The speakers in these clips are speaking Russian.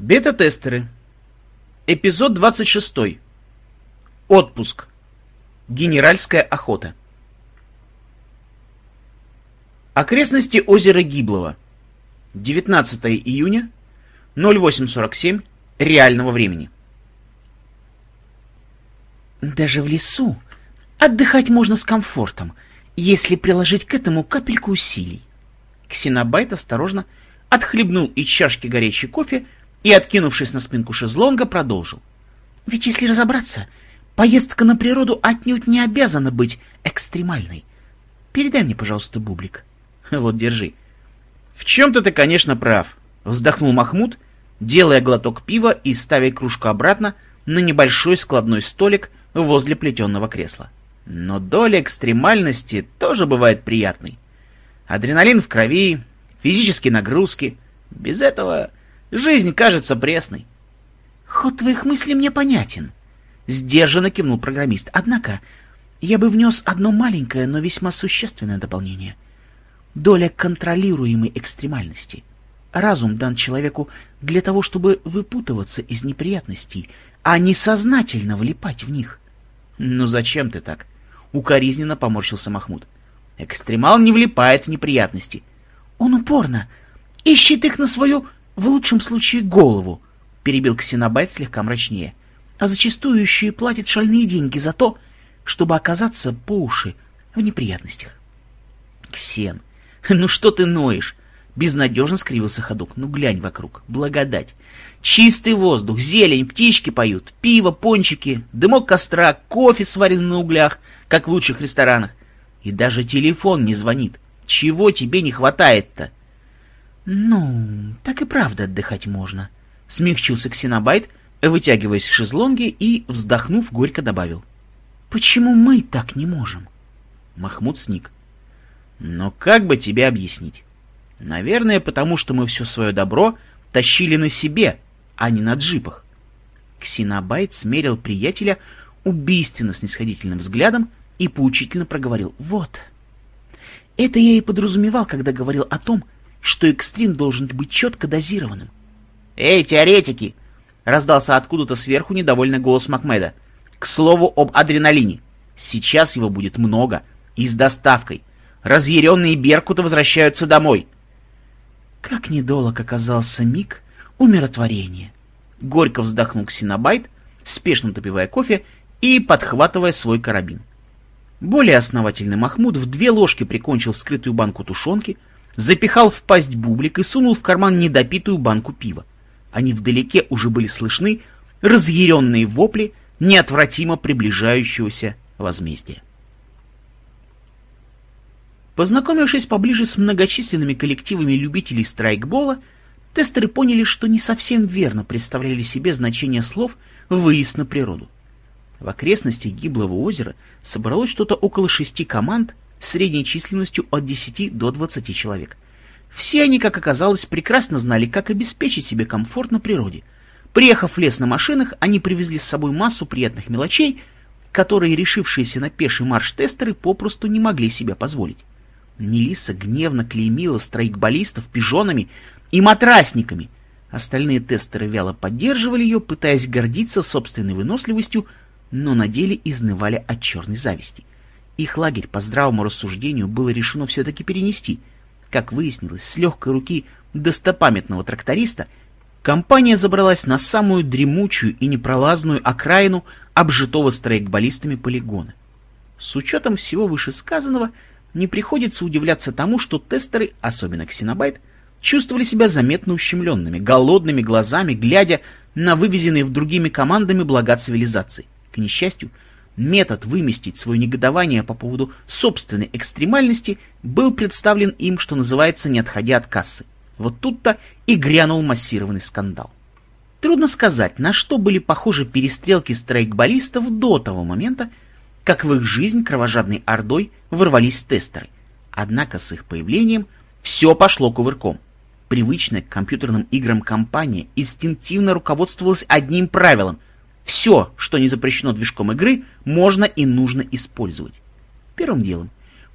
Бета-тестеры. Эпизод 26. Отпуск. Генеральская охота. Окрестности озера Гиблого. 19 июня, 08.47 реального времени. Даже в лесу отдыхать можно с комфортом, если приложить к этому капельку усилий. Ксенобайт осторожно отхлебнул из чашки горячий кофе и, откинувшись на спинку шезлонга, продолжил. Ведь если разобраться, поездка на природу отнюдь не обязана быть экстремальной. Передай мне, пожалуйста, бублик. Вот, держи. В чем-то ты, конечно, прав, вздохнул Махмуд, делая глоток пива и ставя кружку обратно на небольшой складной столик возле плетенного кресла. Но доля экстремальности тоже бывает приятной. Адреналин в крови, физические нагрузки. Без этого Жизнь кажется пресной. Ход твоих мыслей мне понятен. Сдержанно кивнул программист. Однако я бы внес одно маленькое, но весьма существенное дополнение. Доля контролируемой экстремальности. Разум дан человеку для того, чтобы выпутываться из неприятностей, а не сознательно влипать в них. Ну зачем ты так? Укоризненно поморщился Махмуд. Экстремал не влипает в неприятности. Он упорно ищет их на свою в лучшем случае голову, перебил Ксенобайт слегка мрачнее, а зачастую еще и платит шальные деньги за то, чтобы оказаться по уши в неприятностях. Ксен, ну что ты ноешь? Безнадежно скривился ходок. Ну глянь вокруг, благодать. Чистый воздух, зелень, птички поют, пиво, пончики, дымок костра, кофе сваренный на углях, как в лучших ресторанах. И даже телефон не звонит. Чего тебе не хватает-то? «Ну, так и правда отдыхать можно», — смягчился Ксенобайт, вытягиваясь в шезлонге и, вздохнув, горько добавил. «Почему мы так не можем?» Махмуд сник. «Но как бы тебе объяснить? Наверное, потому что мы все свое добро тащили на себе, а не на джипах». Ксенобайт смерил приятеля убийственно снисходительным взглядом и поучительно проговорил. «Вот. Это я и подразумевал, когда говорил о том, что экстрим должен быть четко дозированным. «Эй, теоретики!» — раздался откуда-то сверху недовольный голос Макмеда. «К слову об адреналине. Сейчас его будет много. И с доставкой. Разъяренные беркуты возвращаются домой». Как недолг оказался миг умиротворения. Горько вздохнул Ксенобайт, спешно допивая кофе и подхватывая свой карабин. Более основательный Махмуд в две ложки прикончил скрытую банку тушенки — запихал в пасть бублик и сунул в карман недопитую банку пива. Они вдалеке уже были слышны разъяренные вопли неотвратимо приближающегося возмездия. Познакомившись поближе с многочисленными коллективами любителей страйкбола, тестеры поняли, что не совсем верно представляли себе значение слов «выезд на природу». В окрестностях Гиблого озера собралось что-то около шести команд, средней численностью от 10 до 20 человек. Все они, как оказалось, прекрасно знали, как обеспечить себе комфорт на природе. Приехав в лес на машинах, они привезли с собой массу приятных мелочей, которые решившиеся на пеший марш тестеры попросту не могли себе позволить. Мелисса гневно клеймила страйкболистов пижонами и матрасниками. Остальные тестеры вяло поддерживали ее, пытаясь гордиться собственной выносливостью, но на деле изнывали от черной зависти. Их лагерь по здравому рассуждению было решено все-таки перенести. Как выяснилось, с легкой руки достопамятного тракториста компания забралась на самую дремучую и непролазную окраину обжитого стрейкболистами полигона. С учетом всего вышесказанного, не приходится удивляться тому, что тестеры, особенно Ксенобайт, чувствовали себя заметно ущемленными, голодными глазами, глядя на вывезенные в другими командами блага цивилизации. К несчастью, метод выместить свое негодование по поводу собственной экстремальности был представлен им, что называется, не отходя от кассы. Вот тут-то и грянул массированный скандал. Трудно сказать, на что были похожи перестрелки страйкболистов до того момента, как в их жизнь кровожадной ордой ворвались тестеры. Однако с их появлением все пошло кувырком. Привычная к компьютерным играм компания инстинктивно руководствовалась одним правилом – все, что не запрещено движком игры, можно и нужно использовать. Первым делом,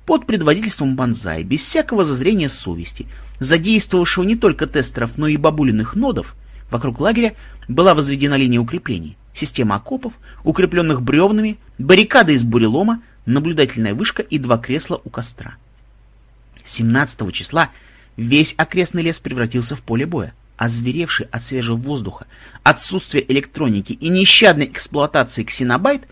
под предводительством Банзай, без всякого зазрения совести, задействовавшего не только тестеров, но и бабулиных нодов, Вокруг лагеря была возведена линия укреплений, система окопов, укрепленных бревнами, баррикады из бурелома, наблюдательная вышка и два кресла у костра. 17 числа весь окрестный лес превратился в поле боя. Озверевший от свежего воздуха, отсутствия электроники и нещадной эксплуатации ксенобайт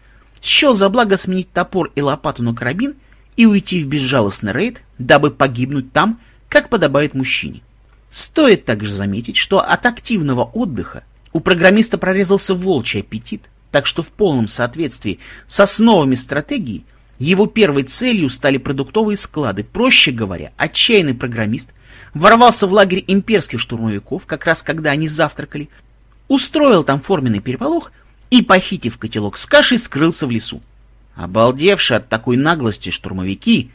счел за благо сменить топор и лопату на карабин и уйти в безжалостный рейд, дабы погибнуть там, как подобает мужчине. Стоит также заметить, что от активного отдыха у программиста прорезался волчий аппетит, так что в полном соответствии с основами стратегии его первой целью стали продуктовые склады. Проще говоря, отчаянный программист ворвался в лагерь имперских штурмовиков, как раз когда они завтракали, устроил там форменный переполох и, похитив котелок с кашей, скрылся в лесу. Обалдевшие от такой наглости штурмовики,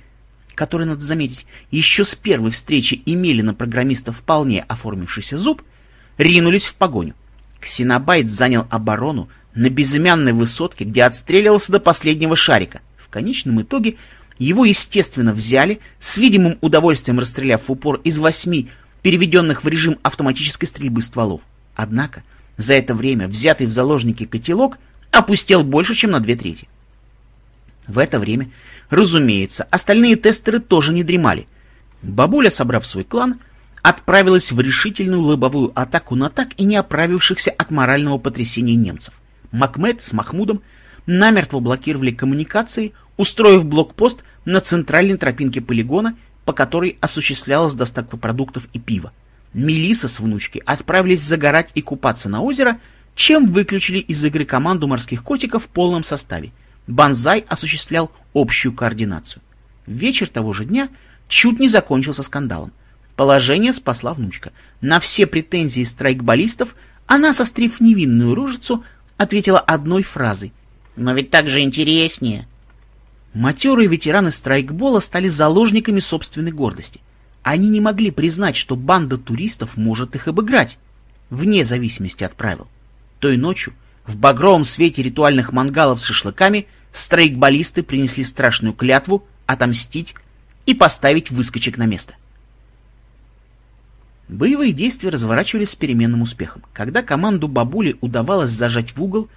которые, надо заметить, еще с первой встречи имели на программиста вполне оформившийся зуб, ринулись в погоню. Ксенобайт занял оборону на безымянной высотке, где отстреливался до последнего шарика. В конечном итоге его, естественно, взяли, с видимым удовольствием расстреляв в упор из восьми переведенных в режим автоматической стрельбы стволов. Однако за это время взятый в заложники котелок опустел больше, чем на две трети. В это время, разумеется, остальные тестеры тоже не дремали. Бабуля, собрав свой клан, отправилась в решительную лобовую атаку на так и не оправившихся от морального потрясения немцев. Макмед с Махмудом намертво блокировали коммуникации, устроив блокпост на центральной тропинке полигона, по которой осуществлялась доставка продуктов и пива. Мелиса с внучкой отправились загорать и купаться на озеро, чем выключили из игры команду морских котиков в полном составе. Банзай осуществлял общую координацию. Вечер того же дня чуть не закончился скандалом. Положение спасла внучка. На все претензии страйкболистов она, сострив невинную рожицу, ответила одной фразой. «Но ведь так же интереснее!» Матерые ветераны страйкбола стали заложниками собственной гордости. Они не могли признать, что банда туристов может их обыграть, вне зависимости от правил. Той ночью, в багровом свете ритуальных мангалов с шашлыками, страйкболисты принесли страшную клятву отомстить и поставить выскочек на место. Боевые действия разворачивались с переменным успехом. Когда команду бабули удавалось зажать в угол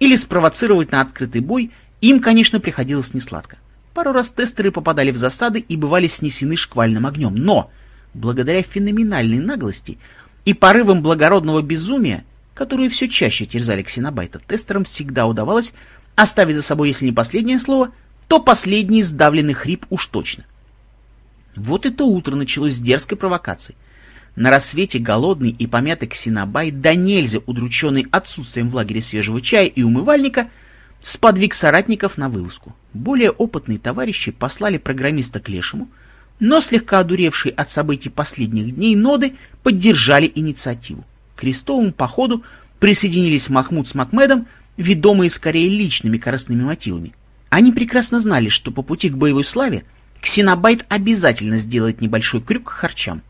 или спровоцировать на открытый бой, им, конечно, приходилось несладко. Пару раз тестеры попадали в засады и бывали снесены шквальным огнем. Но, благодаря феноменальной наглости и порывам благородного безумия, которые все чаще терзали ксенобайта, тестерам всегда удавалось оставить за собой, если не последнее слово, то последний сдавленный хрип уж точно. Вот и то утро началось с дерзкой провокации — на рассвете голодный и помятый ксенобай, да нельзя удрученный отсутствием в лагере свежего чая и умывальника, сподвиг соратников на вылазку. Более опытные товарищи послали программиста к лешему, но слегка одуревшие от событий последних дней ноды поддержали инициативу. К крестовому походу присоединились Махмуд с Макмедом, ведомые скорее личными корыстными мотивами. Они прекрасно знали, что по пути к боевой славе Ксенобайт обязательно сделает небольшой крюк к харчам.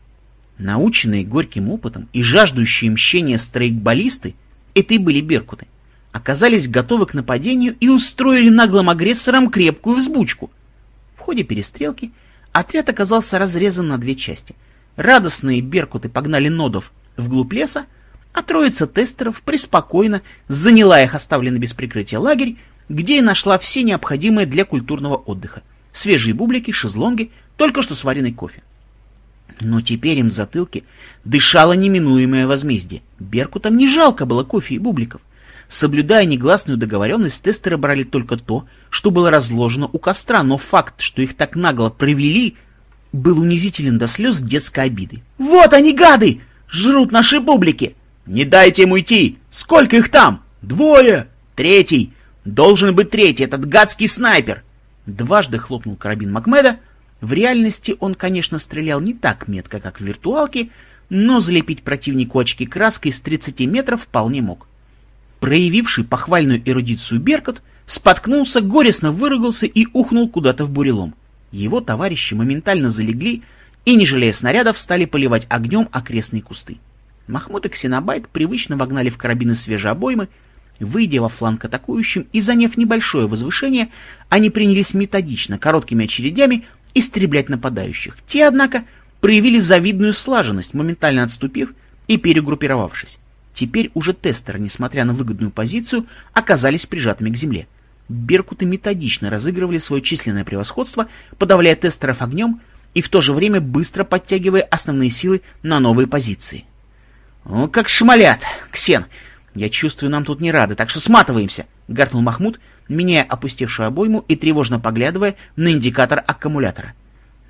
Наученные горьким опытом и жаждущие мщения стрейкболисты, это и были беркуты, оказались готовы к нападению и устроили наглым агрессорам крепкую взбучку. В ходе перестрелки отряд оказался разрезан на две части. Радостные беркуты погнали нодов вглубь леса, а троица тестеров преспокойно заняла их оставленный без прикрытия лагерь, где и нашла все необходимое для культурного отдыха. Свежие бублики, шезлонги, только что сваренный кофе. Но теперь им в затылке дышало неминуемое возмездие. Беркутам не жалко было кофе и бубликов. Соблюдая негласную договоренность, тестеры брали только то, что было разложено у костра, но факт, что их так нагло провели, был унизителен до слез детской обиды. «Вот они, гады! Жрут наши бублики! Не дайте им уйти! Сколько их там? Двое! Третий! Должен быть третий, этот гадский снайпер!» Дважды хлопнул карабин Макмеда, в реальности он, конечно, стрелял не так метко, как в виртуалке, но залепить противнику очки краской с 30 метров вполне мог. Проявивший похвальную эрудицию Беркут споткнулся, горестно выругался и ухнул куда-то в бурелом. Его товарищи моментально залегли и, не жалея снарядов, стали поливать огнем окрестные кусты. Махмуд и Ксенобайт привычно вогнали в карабины свежие обоймы, выйдя во фланг атакующим и заняв небольшое возвышение, они принялись методично, короткими очередями истреблять нападающих. Те, однако, проявили завидную слаженность, моментально отступив и перегруппировавшись. Теперь уже тестеры, несмотря на выгодную позицию, оказались прижатыми к земле. Беркуты методично разыгрывали свое численное превосходство, подавляя тестеров огнем и в то же время быстро подтягивая основные силы на новые позиции. «О, как шмалят! Ксен! Я чувствую, нам тут не рады, так что сматываемся!» — гаркнул Махмуд, меняя опустевшую обойму и тревожно поглядывая на индикатор аккумулятора.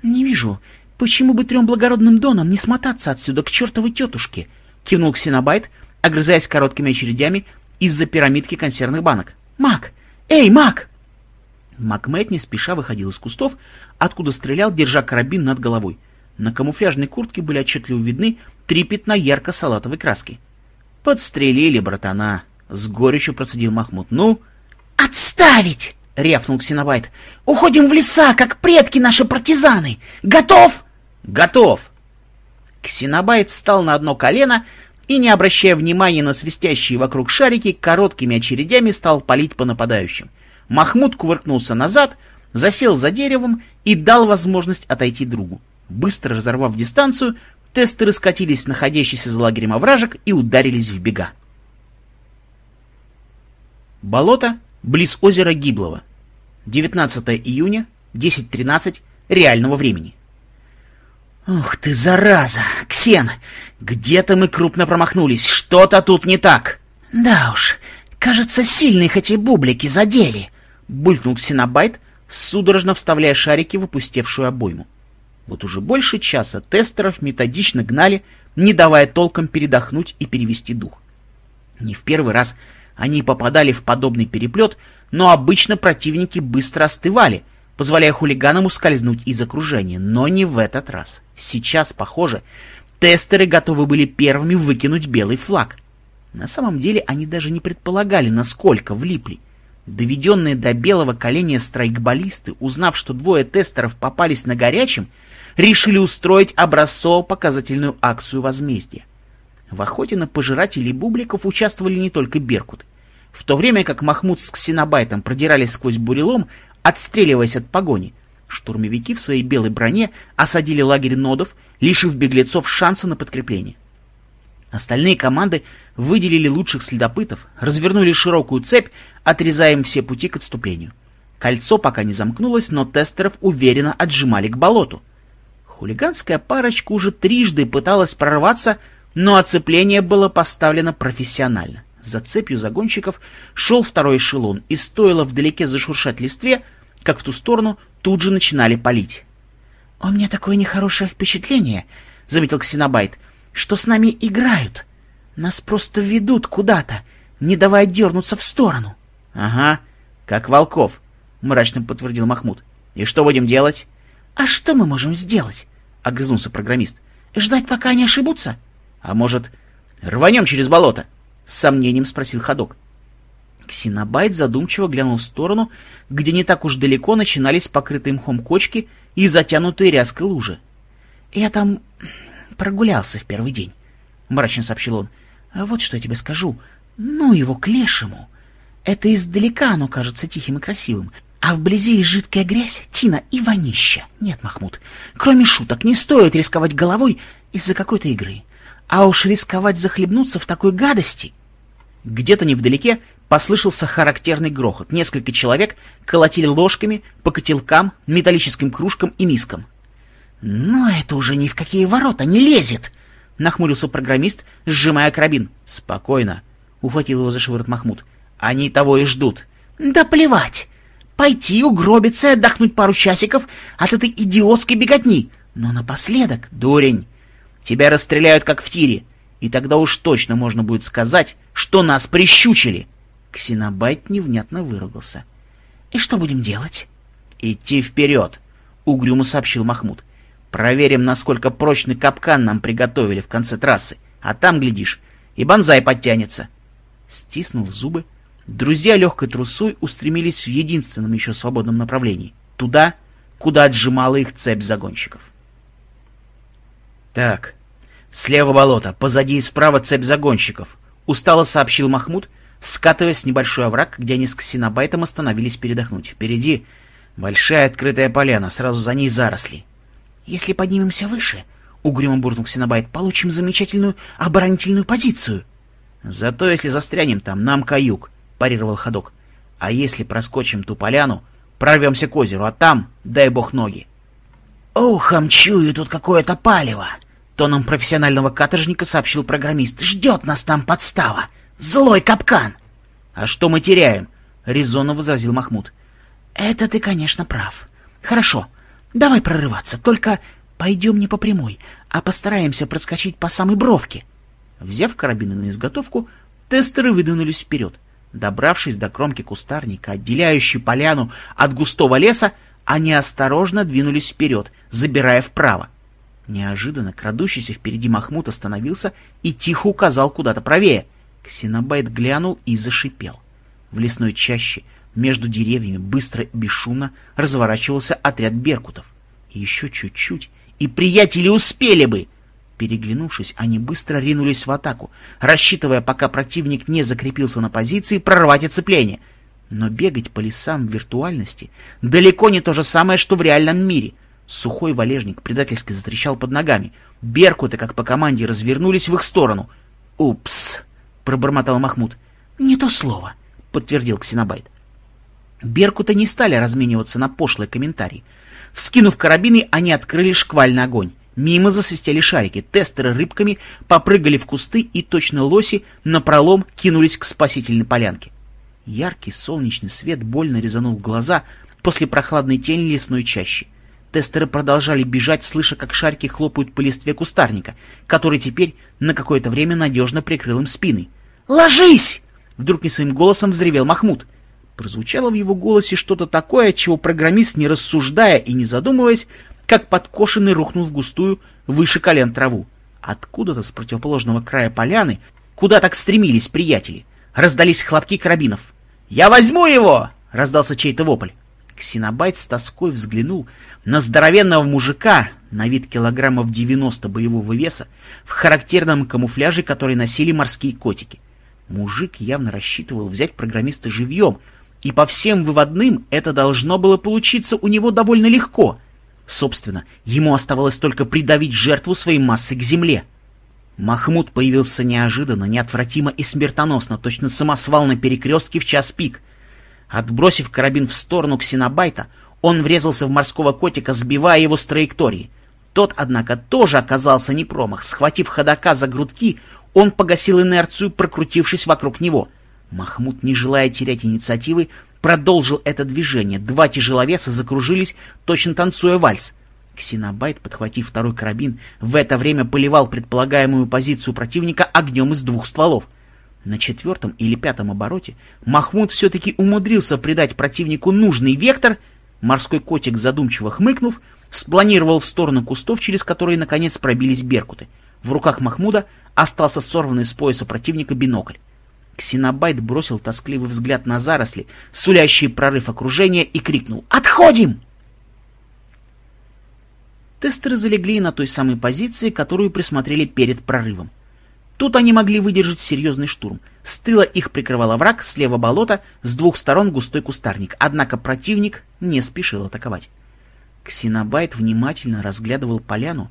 «Не вижу, почему бы трем благородным донам не смотаться отсюда к чертовой тетушке?» — кивнул Ксенобайт, огрызаясь короткими очередями из-за пирамидки консервных банок. «Мак! Эй, Мак!» Макмэт не спеша выходил из кустов, откуда стрелял, держа карабин над головой. На камуфляжной куртке были отчетливо видны три пятна ярко-салатовой краски. «Подстрелили, братана!» — с горечью процедил Махмуд. «Ну?» «Отставить!» — рявкнул Ксенобайт. «Уходим в леса, как предки наши партизаны! Готов?» «Готов!» Ксенобайт встал на одно колено и, не обращая внимания на свистящие вокруг шарики, короткими очередями стал палить по нападающим. Махмуд кувыркнулся назад, засел за деревом и дал возможность отойти другу. Быстро разорвав дистанцию, тестеры скатились находящийся за лагерем овражек и ударились в бега. Болото близ озера Гиблова. 19 июня, 10.13 реального времени. «Ух ты, зараза! Ксен! Где-то мы крупно промахнулись. Что-то тут не так!» «Да уж, кажется, сильные хоть и бублики задели!» — булькнул Ксенобайт, судорожно вставляя шарики в опустевшую обойму. Вот уже больше часа тестеров методично гнали, не давая толком передохнуть и перевести дух. Не в первый раз они попадали в подобный переплет, но обычно противники быстро остывали — позволяя хулиганам ускользнуть из окружения, но не в этот раз. Сейчас, похоже, тестеры готовы были первыми выкинуть белый флаг. На самом деле они даже не предполагали, насколько влипли. Доведенные до белого коленя страйкболисты, узнав, что двое тестеров попались на горячем, решили устроить образцово-показательную акцию возмездия. В охоте на пожирателей бубликов участвовали не только беркуты. В то время как Махмуд с Ксенобайтом продирались сквозь бурелом, отстреливаясь от погони. Штурмовики в своей белой броне осадили лагерь нодов, лишив беглецов шанса на подкрепление. Остальные команды выделили лучших следопытов, развернули широкую цепь, отрезая им все пути к отступлению. Кольцо пока не замкнулось, но тестеров уверенно отжимали к болоту. Хулиганская парочка уже трижды пыталась прорваться, но оцепление было поставлено профессионально. За цепью загонщиков шел второй эшелон, и стоило вдалеке зашуршать листве, как в ту сторону тут же начинали палить. — У меня такое нехорошее впечатление, — заметил Ксенобайт, — что с нами играют. Нас просто ведут куда-то, не давая дернуться в сторону. — Ага, как волков, — мрачно подтвердил Махмуд. — И что будем делать? — А что мы можем сделать? — огрызнулся программист. — Ждать, пока они ошибутся? — А может, рванем через болото? — с сомнением спросил ходок. Ксенобайт задумчиво глянул в сторону, где не так уж далеко начинались покрытые мхом кочки и затянутые ряской лужи. — Я там прогулялся в первый день, — мрачно сообщил он. А — Вот что я тебе скажу. Ну его к лешему. Это издалека оно кажется тихим и красивым, а вблизи жидкая грязь, тина и вонища. Нет, Махмуд, кроме шуток, не стоит рисковать головой из-за какой-то игры. А уж рисковать захлебнуться в такой гадости... Где-то невдалеке послышался характерный грохот. Несколько человек колотили ложками по котелкам, металлическим кружкам и мискам. «Но это уже ни в какие ворота не лезет!» — нахмурился программист, сжимая карабин. «Спокойно!» — ухватил его за шиворот Махмуд. «Они того и ждут!» «Да плевать! Пойти угробиться и отдохнуть пару часиков от этой идиотской беготни! Но напоследок...» «Дурень! Тебя расстреляют, как в тире, и тогда уж точно можно будет сказать, что нас прищучили!» Ксенобайт невнятно выругался. «И что будем делать?» «Идти вперед», — угрюмо сообщил Махмуд. «Проверим, насколько прочный капкан нам приготовили в конце трассы, а там, глядишь, и банзай подтянется». Стиснув зубы, друзья легкой трусой устремились в единственном еще свободном направлении — туда, куда отжимала их цепь загонщиков. «Так, слева болото, позади и справа цепь загонщиков», — устало сообщил Махмуд, скатываясь с небольшой овраг, где они с ксенобайтом остановились передохнуть. Впереди большая открытая поляна, сразу за ней заросли. — Если поднимемся выше, — угрюмо буркнул ксенобайт, — получим замечательную оборонительную позицию. — Зато если застрянем там, нам каюк, парировал ходок. А если проскочим ту поляну, прорвемся к озеру, а там, дай бог ноги. «Ухом чую тут какое-то палево!» Тоном профессионального каторжника сообщил программист. «Ждет нас там подстава! Злой капкан!» «А что мы теряем?» — резонно возразил Махмуд. «Это ты, конечно, прав. Хорошо, давай прорываться, только пойдем не по прямой, а постараемся проскочить по самой бровке». Взяв карабины на изготовку, тестеры выдвинулись вперед. Добравшись до кромки кустарника, отделяющей поляну от густого леса, они осторожно двинулись вперед, забирая вправо. Неожиданно крадущийся впереди Махмуд остановился и тихо указал куда-то правее. Ксенобайт глянул и зашипел. В лесной чаще между деревьями быстро и бесшумно разворачивался отряд беркутов. Еще чуть-чуть, и приятели успели бы! Переглянувшись, они быстро ринулись в атаку, рассчитывая, пока противник не закрепился на позиции, прорвать оцепление. Но бегать по лесам в виртуальности далеко не то же самое, что в реальном мире. Сухой валежник предательски затрещал под ногами. Беркуты, как по команде, развернулись в их сторону. «Упс!» — пробормотал Махмуд. «Не то слово», — подтвердил Ксенобайт. Беркуты не стали размениваться на пошлые комментарии. Вскинув карабины, они открыли шквальный огонь. Мимо засвистели шарики, тестеры рыбками попрыгали в кусты и точно лоси напролом кинулись к спасительной полянке. Яркий солнечный свет больно резанул глаза после прохладной тени лесной чащи. Тестеры продолжали бежать, слыша, как шарики хлопают по листве кустарника, который теперь на какое-то время надежно прикрыл им спины. «Ложись!» — вдруг не своим голосом взревел Махмуд. Прозвучало в его голосе что-то такое, чего программист, не рассуждая и не задумываясь, как подкошенный рухнул в густую, выше колен траву. Откуда-то с противоположного края поляны, куда так стремились приятели, раздались хлопки карабинов. «Я возьму его!» — раздался чей-то вопль. Ксенобайт с тоской взглянул на здоровенного мужика, на вид килограммов 90 боевого веса, в характерном камуфляже, который носили морские котики. Мужик явно рассчитывал взять программиста живьем, и по всем выводным это должно было получиться у него довольно легко. Собственно, ему оставалось только придавить жертву своей массой к земле. Махмуд появился неожиданно, неотвратимо и смертоносно, точно самосвал на перекрестке в час пик. Отбросив карабин в сторону ксенобайта, он врезался в морского котика, сбивая его с траектории. Тот, однако, тоже оказался не промах. Схватив ходока за грудки, он погасил инерцию, прокрутившись вокруг него. Махмуд, не желая терять инициативы, продолжил это движение. Два тяжеловеса закружились, точно танцуя вальс. Ксенобайт, подхватив второй карабин, в это время поливал предполагаемую позицию противника огнем из двух стволов. На четвертом или пятом обороте Махмуд все-таки умудрился придать противнику нужный вектор. Морской котик, задумчиво хмыкнув, спланировал в сторону кустов, через которые, наконец, пробились беркуты. В руках Махмуда остался сорванный с пояса противника бинокль. Ксенобайт бросил тоскливый взгляд на заросли, сулящие прорыв окружения, и крикнул «Отходим!». Тестеры залегли на той самой позиции, которую присмотрели перед прорывом. Тут они могли выдержать серьезный штурм. С тыла их прикрывал враг, слева болото, с двух сторон густой кустарник. Однако противник не спешил атаковать. Ксенобайт внимательно разглядывал поляну,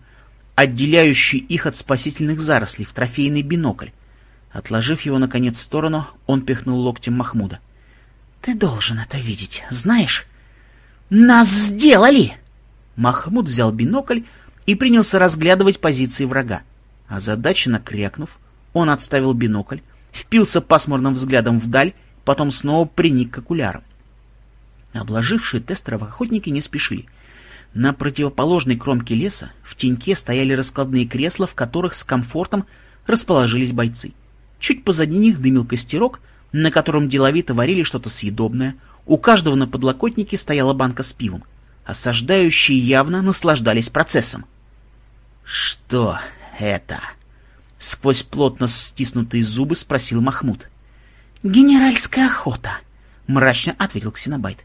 отделяющую их от спасительных зарослей в трофейный бинокль. Отложив его, наконец, в сторону, он пихнул локтем Махмуда. — Ты должен это видеть, знаешь? Нас сделали! Махмуд взял бинокль и принялся разглядывать позиции врага. Озадаченно крякнув, он отставил бинокль, впился пасмурным взглядом вдаль, потом снова приник к окулярам. Обложившие тестеров охотники не спешили. На противоположной кромке леса в теньке стояли раскладные кресла, в которых с комфортом расположились бойцы. Чуть позади них дымил костерок, на котором деловито варили что-то съедобное. У каждого на подлокотнике стояла банка с пивом. Осаждающие явно наслаждались процессом. «Что это?» Сквозь плотно стиснутые зубы спросил Махмуд. «Генеральская охота», — мрачно ответил Ксенобайт.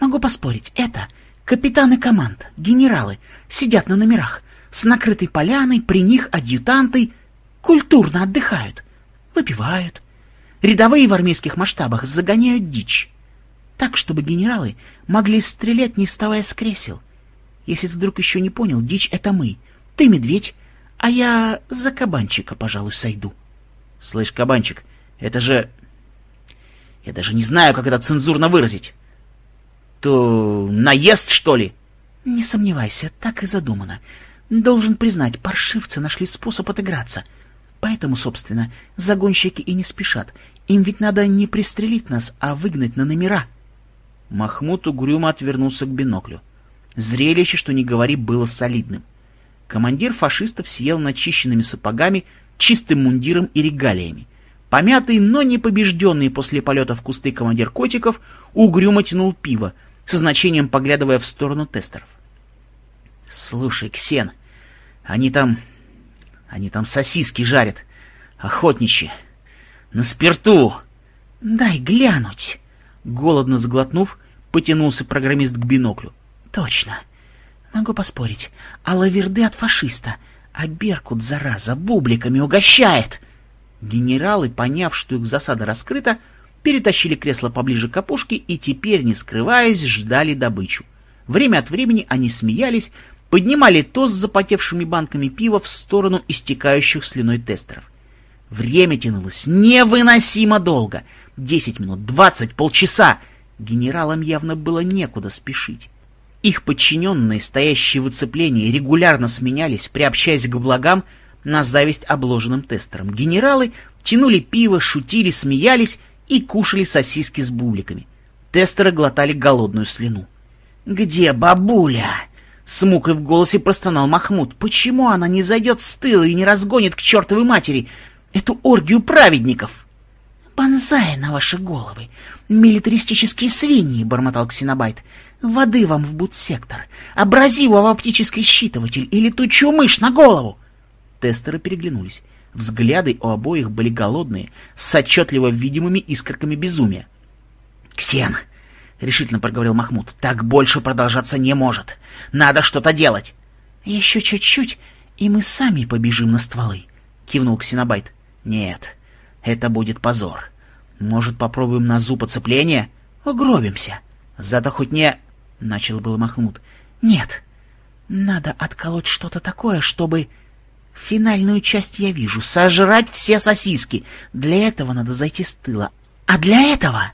«Могу поспорить, это капитаны команд, генералы, сидят на номерах, с накрытой поляной, при них адъютанты, культурно отдыхают выпивают. Рядовые в армейских масштабах загоняют дичь. Так, чтобы генералы могли стрелять, не вставая с кресел. Если ты вдруг еще не понял, дичь — это мы. Ты медведь, а я за кабанчика, пожалуй, сойду. Слышь, кабанчик, это же... Я даже не знаю, как это цензурно выразить. То наезд, что ли? Не сомневайся, так и задумано. Должен признать, паршивцы нашли способ отыграться. Поэтому, собственно, загонщики и не спешат. Им ведь надо не пристрелить нас, а выгнать на номера. Махмуд угрюмо отвернулся к биноклю. Зрелище, что не говори, было солидным. Командир фашистов съел начищенными сапогами, чистым мундиром и регалиями. Помятый, но не побежденный после полета в кусты командир котиков угрюмо тянул пиво, со значением поглядывая в сторону тестеров. — Слушай, Ксен, они там... они там сосиски жарят, охотничьи, на спирту. — Дай глянуть. Голодно сглотнув, потянулся программист к биноклю. — Точно. Могу поспорить. А лаверды от фашиста. А Беркут, зараза, бубликами угощает. Генералы, поняв, что их засада раскрыта, перетащили кресло поближе к опушке и теперь, не скрываясь, ждали добычу. Время от времени они смеялись, поднимали тост с запотевшими банками пива в сторону истекающих слюной тестеров. Время тянулось невыносимо долго. Десять минут, двадцать, полчаса. Генералам явно было некуда спешить. Их подчиненные, стоящие в оцеплении, регулярно сменялись, приобщаясь к благам на зависть обложенным тестерам. Генералы тянули пиво, шутили, смеялись и кушали сосиски с бубликами. Тестеры глотали голодную слюну. «Где бабуля?» С мукой в голосе простонал Махмуд. «Почему она не зайдет с тыла и не разгонит к чертовой матери эту оргию праведников?» «Бонзай на ваши головы! Милитаристические свиньи!» — бормотал Ксенобайт. Воды вам в бутсектор, абразиву в оптический считыватель и летучую мышь на голову!» Тестеры переглянулись. Взгляды у обоих были голодные, с отчетливо видимыми искорками безумия. «Ксен!» — решительно проговорил Махмуд. «Так больше продолжаться не может. Надо что-то делать!» «Еще чуть-чуть, и мы сами побежим на стволы», — кивнул Ксенобайт. «Нет, это будет позор. Может, попробуем на зуб оцепления? Угробимся. Зато хоть не...» — начал был Махмуд. «Нет, надо отколоть что-то такое, чтобы...» «Финальную часть я вижу. Сожрать все сосиски. Для этого надо зайти с тыла. А для этого...»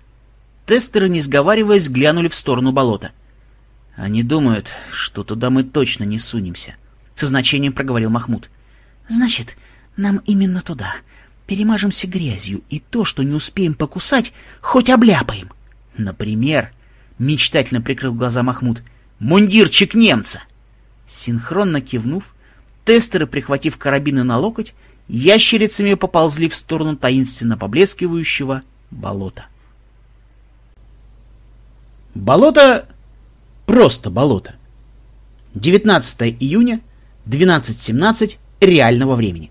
Тестеры, не сговариваясь, глянули в сторону болота. «Они думают, что туда мы точно не сунемся», — со значением проговорил Махмуд. «Значит, нам именно туда. Перемажемся грязью, и то, что не успеем покусать, хоть обляпаем». «Например...» мечтательно прикрыл глаза Махмуд. «Мундирчик немца!» Синхронно кивнув, тестеры, прихватив карабины на локоть, ящерицами поползли в сторону таинственно поблескивающего болота. Болото — просто болото. 19 июня, 12.17 реального времени.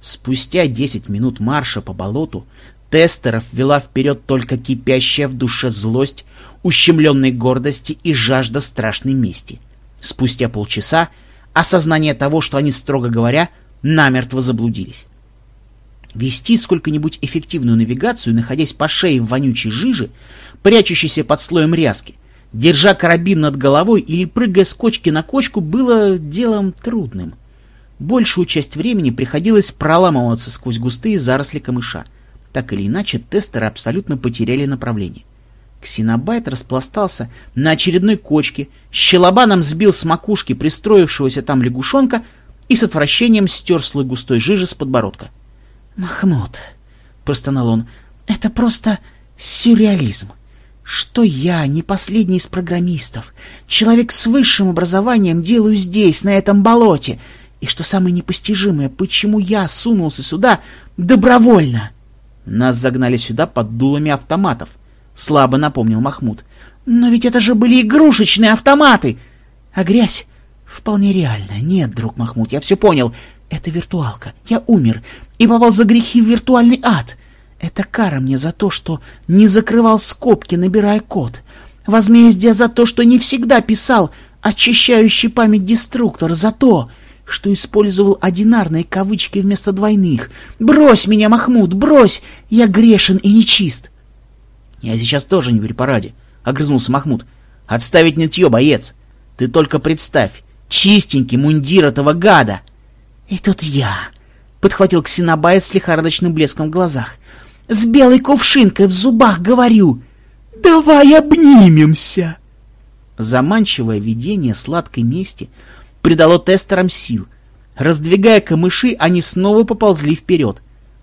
Спустя 10 минут марша по болоту тестеров вела вперед только кипящая в душе злость ущемленной гордости и жажда страшной мести. Спустя полчаса осознание того, что они, строго говоря, намертво заблудились. Вести сколько-нибудь эффективную навигацию, находясь по шее в вонючей жиже, прячущейся под слоем ряски, держа карабин над головой или прыгая с кочки на кочку, было делом трудным. Большую часть времени приходилось проламываться сквозь густые заросли камыша. Так или иначе, тестеры абсолютно потеряли направление. Ксенобайт распластался на очередной кочке, щелобаном сбил с макушки пристроившегося там лягушонка и с отвращением стер слой густой жижи с подбородка. «Махмуд», — простонал он, — «это просто сюрреализм. Что я, не последний из программистов, человек с высшим образованием, делаю здесь, на этом болоте? И что самое непостижимое, почему я сунулся сюда добровольно?» Нас загнали сюда под дулами автоматов. — слабо напомнил Махмуд. «Но ведь это же были игрушечные автоматы! А грязь вполне реальная. Нет, друг Махмуд, я все понял. Это виртуалка. Я умер и попал за грехи в виртуальный ад. Это кара мне за то, что не закрывал скобки, набирая код. Возмездие за то, что не всегда писал очищающий память деструктор, за то, что использовал одинарные кавычки вместо двойных. Брось меня, Махмуд, брось! Я грешен и нечист. «Я сейчас тоже не при параде», — огрызнулся Махмуд. «Отставить нытье, боец! Ты только представь, чистенький мундир этого гада!» «И тут я, — подхватил Ксенобайт с лихорадочным блеском в глазах. «С белой кувшинкой в зубах, говорю! Давай обнимемся!» Заманчивое видение сладкой мести придало тестерам сил. Раздвигая камыши, они снова поползли вперед.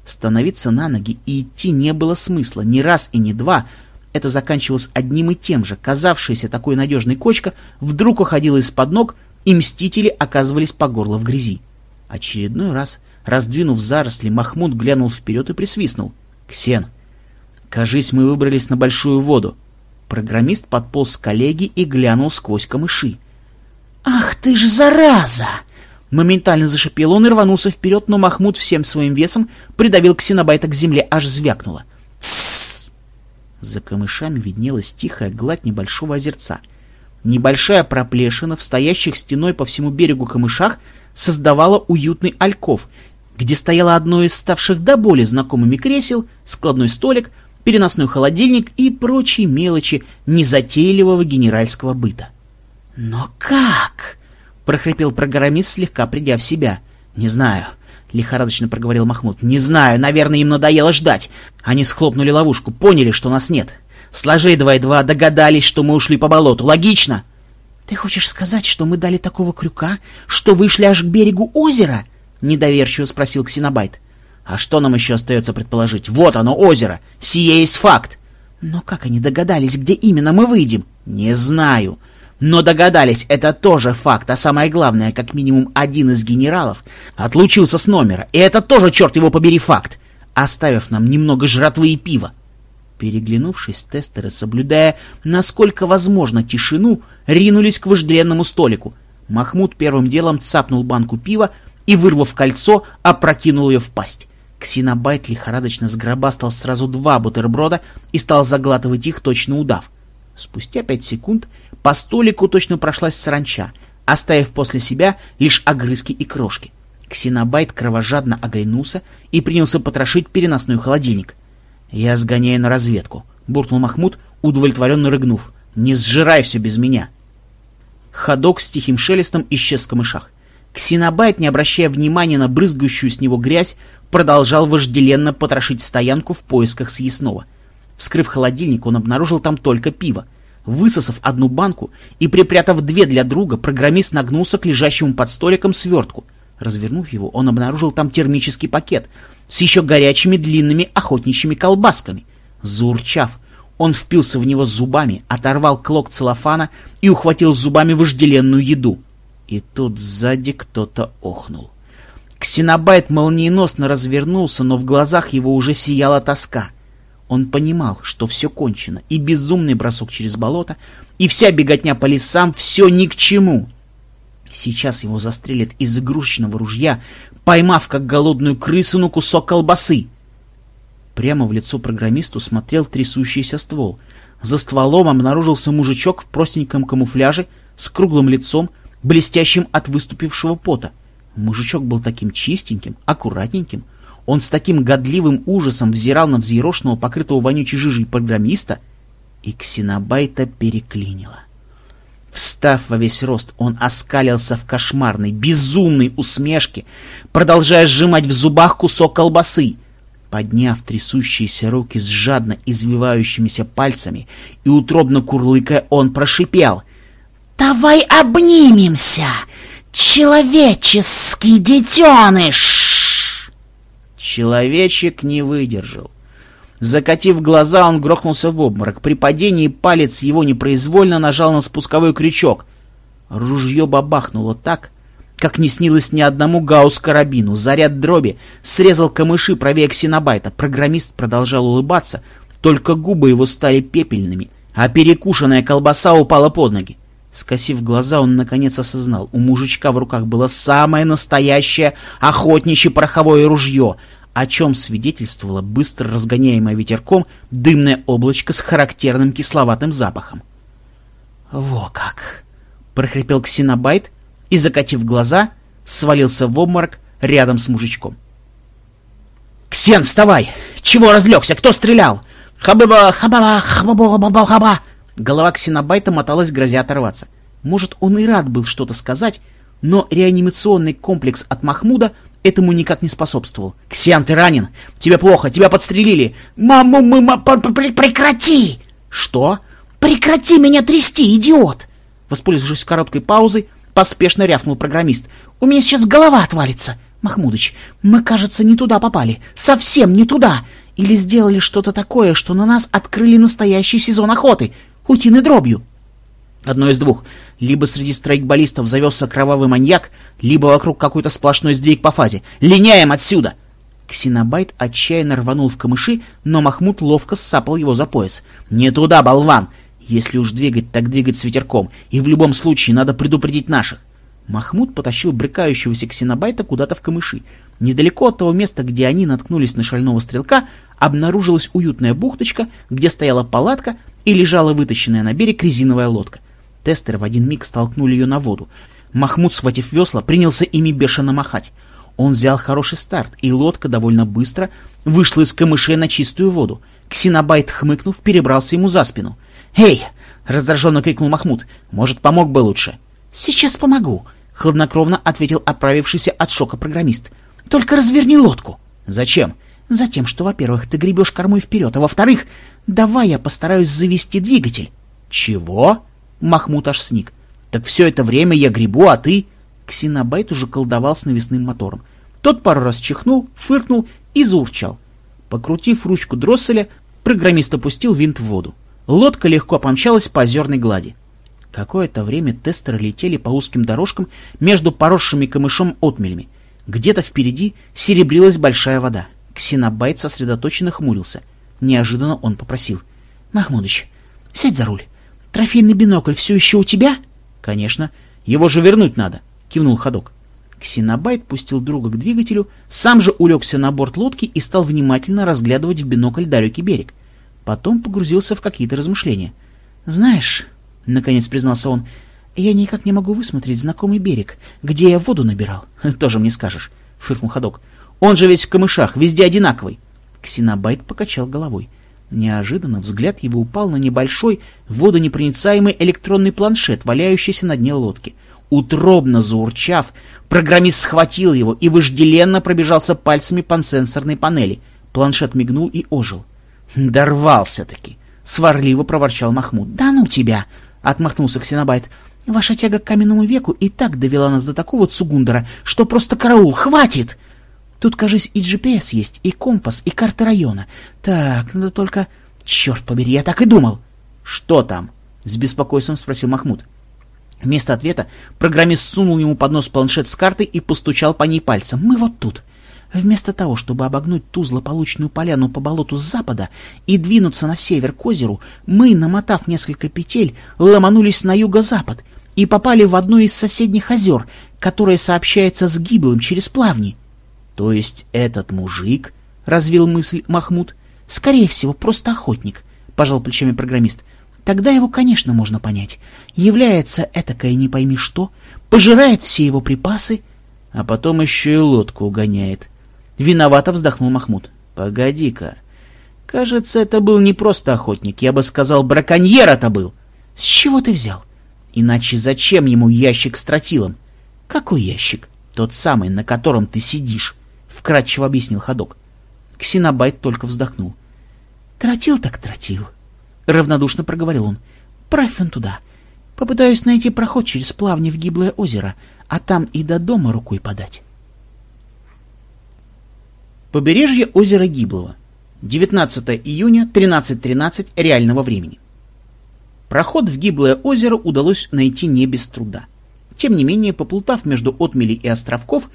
Становиться на ноги и идти не было смысла ни раз и ни два. Это заканчивалось одним и тем же. Казавшаяся такой надежной кочка вдруг уходила из-под ног, и мстители оказывались по горло в грязи. Очередной раз, раздвинув заросли, Махмуд глянул вперед и присвистнул. «Ксен, кажись, мы выбрались на большую воду». Программист подполз к коллеге и глянул сквозь камыши. «Ах ты ж зараза!» Моментально зашипел он и рванулся вперед, но Махмуд всем своим весом придавил ксенобайта к земле, аж звякнуло. «Тссс!» За камышами виднелась тихая гладь небольшого озерца. Небольшая проплешина в стоящих стеной по всему берегу камышах создавала уютный альков, где стояло одно из ставших до боли знакомыми кресел, складной столик, переносной холодильник и прочие мелочи незатейливого генеральского быта. «Но как?» — прохрипел программист, слегка придя в себя. «Не знаю», — лихорадочно проговорил Махмуд. «Не знаю, наверное, им надоело ждать. Они схлопнули ловушку, поняли, что нас нет. Сложили два и два, догадались, что мы ушли по болоту. Логично?» «Ты хочешь сказать, что мы дали такого крюка, что вышли аж к берегу озера?» — недоверчиво спросил Ксенобайт. «А что нам еще остается предположить? Вот оно, озеро! Сие есть факт!» «Но как они догадались, где именно мы выйдем?» «Не знаю. Но догадались, это тоже факт, а самое главное, как минимум один из генералов отлучился с номера, и это тоже, черт его побери, факт, оставив нам немного жратвы и пива. Переглянувшись, тестеры, соблюдая, насколько возможно, тишину, ринулись к вожделенному столику. Махмуд первым делом цапнул банку пива и, вырвав кольцо, опрокинул ее в пасть. Ксенобайт лихорадочно сгробастал сразу два бутерброда и стал заглатывать их, точно удав. Спустя пять секунд по столику точно прошлась саранча, оставив после себя лишь огрызки и крошки. Ксенобайт кровожадно оглянулся и принялся потрошить переносной холодильник — «Я сгоняю на разведку», — буркнул Махмуд, удовлетворенно рыгнув. «Не сжирай все без меня». Ходок с тихим шелестом исчез в камышах. Ксенобайт, не обращая внимания на брызгающую с него грязь, продолжал вожделенно потрошить стоянку в поисках съестного. Вскрыв холодильник, он обнаружил там только пиво. Высосав одну банку и припрятав две для друга, программист нагнулся к лежащему под столиком свертку. Развернув его, он обнаружил там термический пакет — с еще горячими длинными охотничьими колбасками. Заурчав, он впился в него зубами, оторвал клок целлофана и ухватил зубами вожделенную еду. И тут сзади кто-то охнул. Ксенобайт молниеносно развернулся, но в глазах его уже сияла тоска. Он понимал, что все кончено, и безумный бросок через болото, и вся беготня по лесам — все ни к чему. Сейчас его застрелят из игрушечного ружья, поймав как голодную крысу на кусок колбасы. Прямо в лицо программисту смотрел трясущийся ствол. За стволом обнаружился мужичок в простеньком камуфляже с круглым лицом, блестящим от выступившего пота. Мужичок был таким чистеньким, аккуратненьким. Он с таким годливым ужасом взирал на взъерошенного, покрытого вонючей жижей программиста, и ксенобайта переклинило. Встав во весь рост, он оскалился в кошмарной, безумной усмешке, продолжая сжимать в зубах кусок колбасы. Подняв трясущиеся руки с жадно извивающимися пальцами и утробно курлыкая, он прошипел. «Давай обнимемся, человеческий детеныш!» Человечек не выдержал. Закатив глаза, он грохнулся в обморок. При падении палец его непроизвольно нажал на спусковой крючок. Ружье бабахнуло так, как не снилось ни одному гаусс-карабину. Заряд дроби срезал камыши правее ксенобайта. Программист продолжал улыбаться, только губы его стали пепельными, а перекушенная колбаса упала под ноги. Скосив глаза, он наконец осознал, у мужичка в руках было самое настоящее охотничье пороховое ружье — о чем свидетельствовало быстро разгоняемое ветерком дымное облачко с характерным кисловатым запахом. «Во как!» — прохрипел Ксенобайт и, закатив глаза, свалился в обморок рядом с мужичком. «Ксен, вставай! Чего разлегся? Кто стрелял? Хабаба, хабаба, хабаба, хаба, хаба!» Голова Ксенобайта моталась, грозя оторваться. Может, он и рад был что-то сказать, но реанимационный комплекс от Махмуда этому никак не способствовал. «Ксиан, ты ранен! Тебе плохо! Тебя подстрелили! Маму, мы, ма, прекрати!» «Что?» «Прекрати меня трясти, идиот!» Воспользовавшись короткой паузой, поспешно рявкнул программист. «У меня сейчас голова отвалится! Махмудыч, мы, кажется, не туда попали. Совсем не туда! Или сделали что-то такое, что на нас открыли настоящий сезон охоты. Утиной дробью!» Одно из двух. Либо среди страйкболистов завелся кровавый маньяк, либо вокруг какой-то сплошной сдвиг по фазе. «Линяем отсюда!» Ксенобайт отчаянно рванул в камыши, но Махмуд ловко ссапал его за пояс. «Не туда, болван! Если уж двигать, так двигать с ветерком, и в любом случае надо предупредить наших!» Махмуд потащил брыкающегося Ксенобайта куда-то в камыши. Недалеко от того места, где они наткнулись на шального стрелка, обнаружилась уютная бухточка, где стояла палатка и лежала вытащенная на берег резиновая лодка. Тестеры в один миг столкнули ее на воду. Махмуд, схватив весла, принялся ими бешено махать. Он взял хороший старт, и лодка довольно быстро вышла из камышей на чистую воду. Ксенобайт, хмыкнув, перебрался ему за спину. «Эй!» — раздраженно крикнул Махмуд. «Может, помог бы лучше?» «Сейчас помогу!» — хладнокровно ответил отправившийся от шока программист. «Только разверни лодку!» «Зачем?» «Затем, что, во-первых, ты гребешь кормой вперед, а во-вторых, давай я постараюсь завести двигатель». «Чего?» Махмуд аж сник. «Так все это время я грибу, а ты...» Ксенобайт уже колдовал с навесным мотором. Тот пару раз чихнул, фыркнул и заурчал. Покрутив ручку дросселя, программист опустил винт в воду. Лодка легко помчалась по озерной глади. Какое-то время тестеры летели по узким дорожкам между поросшими камышом отмелями. Где-то впереди серебрилась большая вода. Ксенобайт сосредоточенно хмурился. Неожиданно он попросил. — Махмудыч, сядь за руль. Трофейный бинокль все еще у тебя? — Конечно. Его же вернуть надо, — кивнул ходок. Ксенобайт пустил друга к двигателю, сам же улегся на борт лодки и стал внимательно разглядывать в бинокль далекий берег. Потом погрузился в какие-то размышления. «Знаешь», — наконец признался он, — «я никак не могу высмотреть знакомый берег, где я воду набирал». «Тоже мне скажешь», — фыркнул ходок. «Он же весь в камышах, везде одинаковый». Ксенобайт покачал головой. Неожиданно взгляд его упал на небольшой водонепроницаемый электронный планшет, валяющийся на дне лодки. Утробно заурчав, программист схватил его и вожделенно пробежался пальцами по сенсорной панели. Планшет мигнул и ожил. «Дорвался-таки!» — сварливо проворчал Махмуд. «Да ну тебя!» — отмахнулся Ксенобайт. «Ваша тяга к каменному веку и так довела нас до такого цугундера, что просто караул! Хватит!» Тут, кажись, и GPS есть, и компас, и карта района. Так, надо только... Черт побери, я так и думал. Что там? С беспокойством спросил Махмуд. Вместо ответа программист сунул ему под нос планшет с картой и постучал по ней пальцем. Мы вот тут. Вместо того, чтобы обогнуть ту злополучную поляну по болоту с запада и двинуться на север к озеру, мы, намотав несколько петель, ломанулись на юго-запад и попали в одно из соседних озер, которое сообщается с гиблым через плавни. То есть этот мужик, развил мысль Махмуд, скорее всего, просто охотник, пожал плечами программист. Тогда его, конечно, можно понять. Является этакое не пойми что, пожирает все его припасы, а потом еще и лодку угоняет. Виновато вздохнул Махмуд. Погоди-ка. Кажется, это был не просто охотник, я бы сказал, браконьер это был. С чего ты взял? Иначе зачем ему ящик с тротилом? Какой ящик? Тот самый, на котором ты сидишь вкратчиво объяснил ходок. Ксенобайт только вздохнул. «Тротил так тротил», — равнодушно проговорил он. «Правь он туда. Попытаюсь найти проход через плавни в гиблое озеро, а там и до дома рукой подать». Побережье озера Гиблого. 19 июня, 13.13 .13 реального времени. Проход в Гиблое озеро удалось найти не без труда. Тем не менее, поплутав между отмелей и островков,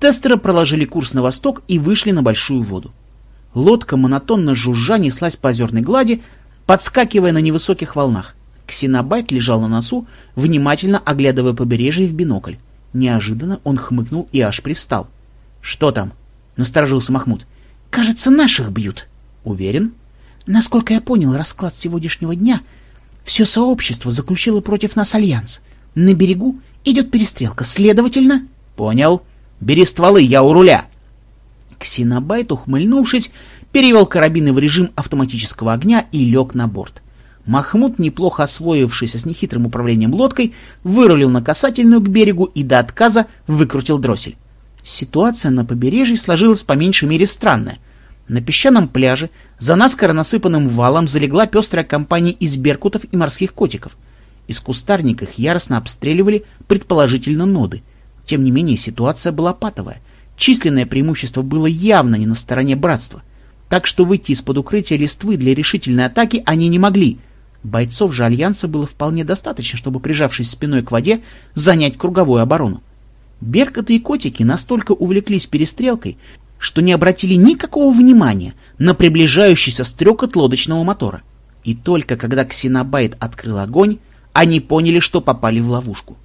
Тестеры проложили курс на восток и вышли на большую воду. Лодка монотонно жужжа неслась по озерной глади, подскакивая на невысоких волнах. Ксенобайт лежал на носу, внимательно оглядывая побережье в бинокль. Неожиданно он хмыкнул и аж привстал. — Что там? — насторожился Махмуд. — Кажется, наших бьют. — Уверен? — Насколько я понял расклад сегодняшнего дня, все сообщество заключило против нас альянс. На берегу идет перестрелка, следовательно... — Понял. — Бери стволы, я у руля!» Ксенобайт, ухмыльнувшись, перевел карабины в режим автоматического огня и лег на борт. Махмуд, неплохо освоившийся с нехитрым управлением лодкой, вырулил на касательную к берегу и до отказа выкрутил дроссель. Ситуация на побережье сложилась по меньшей мере странная. На песчаном пляже за наскоро насыпанным валом залегла пестрая компания из беркутов и морских котиков. Из кустарника их яростно обстреливали, предположительно, ноды. Тем не менее, ситуация была патовая. Численное преимущество было явно не на стороне братства. Так что выйти из-под укрытия листвы для решительной атаки они не могли. Бойцов же Альянса было вполне достаточно, чтобы, прижавшись спиной к воде, занять круговую оборону. Беркоты и котики настолько увлеклись перестрелкой, что не обратили никакого внимания на приближающийся стрекот лодочного мотора. И только когда Ксенобайт открыл огонь, они поняли, что попали в ловушку.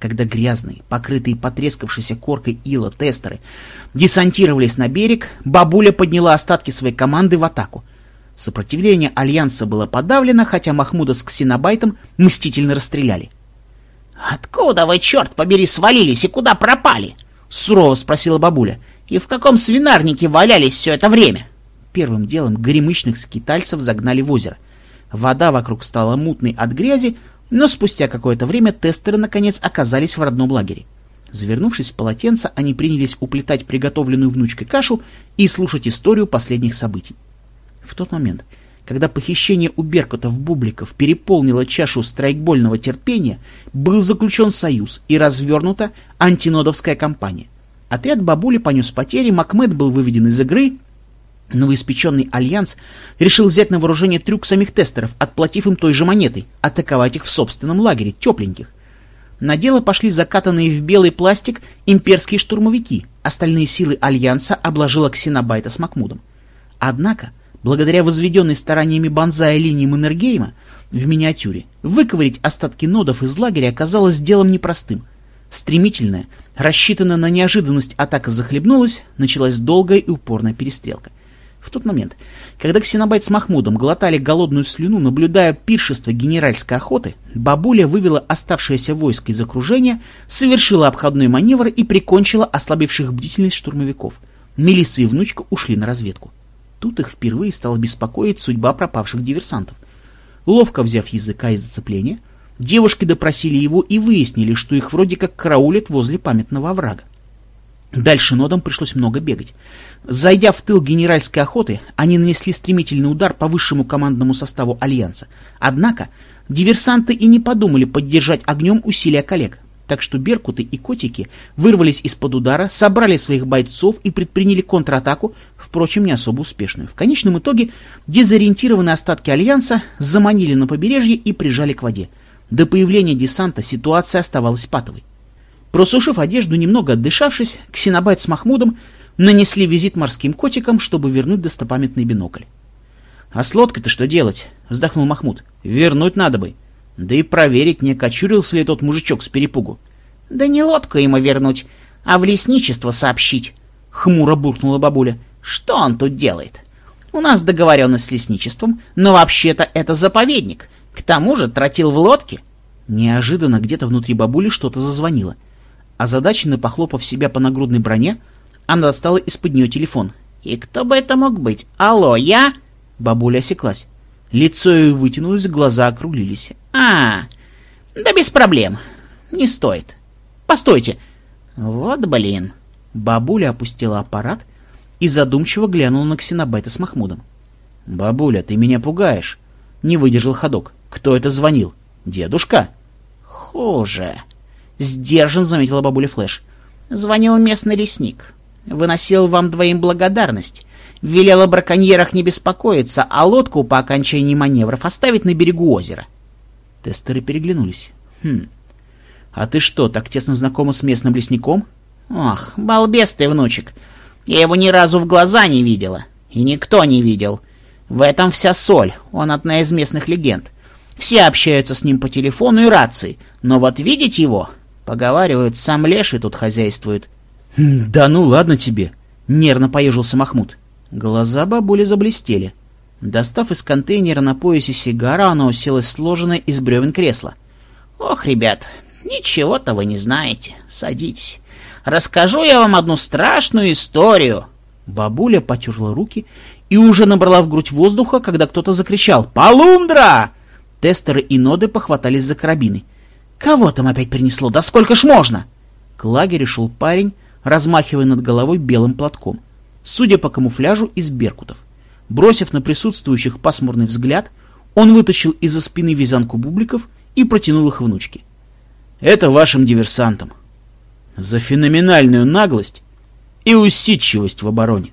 Когда грязные, покрытые потрескавшейся коркой ила тестеры десантировались на берег, бабуля подняла остатки своей команды в атаку. Сопротивление Альянса было подавлено, хотя Махмуда с Ксенобайтом мстительно расстреляли. «Откуда вы, черт побери, свалились и куда пропали?» — сурово спросила бабуля. «И в каком свинарнике валялись все это время?» Первым делом горемычных скитальцев загнали в озеро. Вода вокруг стала мутной от грязи, но спустя какое-то время тестеры наконец оказались в родном лагере. Завернувшись в полотенце, они принялись уплетать приготовленную внучкой кашу и слушать историю последних событий. В тот момент, когда похищение у Беркутов-Бубликов переполнило чашу страйкбольного терпения, был заключен союз и развернута антинодовская кампания. Отряд бабули понес потери, Макмед был выведен из игры, Новоиспеченный Альянс решил взять на вооружение трюк самих тестеров, отплатив им той же монетой, атаковать их в собственном лагере, тепленьких. На дело пошли закатанные в белый пластик имперские штурмовики, остальные силы Альянса обложила Ксенобайта с Макмудом. Однако, благодаря возведенной стараниями Бонзая линии Маннергейма в миниатюре, выковырить остатки нодов из лагеря оказалось делом непростым. Стремительная, рассчитанная на неожиданность атака захлебнулась, началась долгая и упорная перестрелка. В тот момент, когда Ксенобайт с Махмудом глотали голодную слюну, наблюдая пиршество генеральской охоты, бабуля вывела оставшееся войско из окружения, совершила обходной маневр и прикончила ослабивших бдительность штурмовиков. Мелисса и внучка ушли на разведку. Тут их впервые стала беспокоить судьба пропавших диверсантов. Ловко взяв языка из зацепления, девушки допросили его и выяснили, что их вроде как караулят возле памятного оврага. Дальше нодам пришлось много бегать. Зайдя в тыл генеральской охоты, они нанесли стремительный удар по высшему командному составу Альянса. Однако диверсанты и не подумали поддержать огнем усилия коллег. Так что беркуты и котики вырвались из-под удара, собрали своих бойцов и предприняли контратаку, впрочем, не особо успешную. В конечном итоге дезориентированные остатки Альянса заманили на побережье и прижали к воде. До появления десанта ситуация оставалась патовой. Просушив одежду, немного отдышавшись, Ксенобайт с Махмудом нанесли визит морским котикам, чтобы вернуть достопамятный бинокль. — А с лодкой-то что делать? — вздохнул Махмуд. — Вернуть надо бы. Да и проверить, не окочурился ли тот мужичок с перепугу. — Да не лодку ему вернуть, а в лесничество сообщить, — хмуро буркнула бабуля. — Что он тут делает? У нас договоренность с лесничеством, но вообще-то это заповедник. К тому же тротил в лодке. Неожиданно где-то внутри бабули что-то зазвонило — Озадаченно похлопав себя по нагрудной броне, она достала из-под нее телефон. «И кто бы это мог быть? Алло, я?» Бабуля осеклась. Лицо ее вытянулось, глаза округлились. «А, да без проблем. Не стоит. Постойте. Вот блин». Бабуля опустила аппарат и задумчиво глянула на Ксенобайта с Махмудом. «Бабуля, ты меня пугаешь!» — не выдержал ходок. «Кто это звонил? Дедушка?» «Хуже!» Сдержан, заметила бабуля Флэш. Звонил местный лесник. Выносил вам двоим благодарность. Велел о браконьерах не беспокоиться, а лодку по окончании маневров оставить на берегу озера. Тестеры переглянулись. Хм. А ты что, так тесно знакома с местным лесником? Ох, балбес ты, внучек. Я его ни разу в глаза не видела. И никто не видел. В этом вся соль. Он одна из местных легенд. Все общаются с ним по телефону и рации, но вот видеть его Поговаривают, сам леший тут хозяйствует. Хм, «Да ну ладно тебе!» — нервно поежился Махмуд. Глаза бабули заблестели. Достав из контейнера на поясе сигара, она уселась сложенное из бревен кресла. «Ох, ребят, ничего-то вы не знаете. Садитесь. Расскажу я вам одну страшную историю». Бабуля потерла руки и уже набрала в грудь воздуха, когда кто-то закричал «Полундра!». Тестеры и ноды похватались за карабины. «Кого там опять принесло? Да сколько ж можно?» К лагерю шел парень размахивая над головой белым платком, судя по камуфляжу из беркутов. Бросив на присутствующих пасмурный взгляд, он вытащил из-за спины вязанку бубликов и протянул их внучке. «Это вашим диверсантам. За феноменальную наглость и усидчивость в обороне».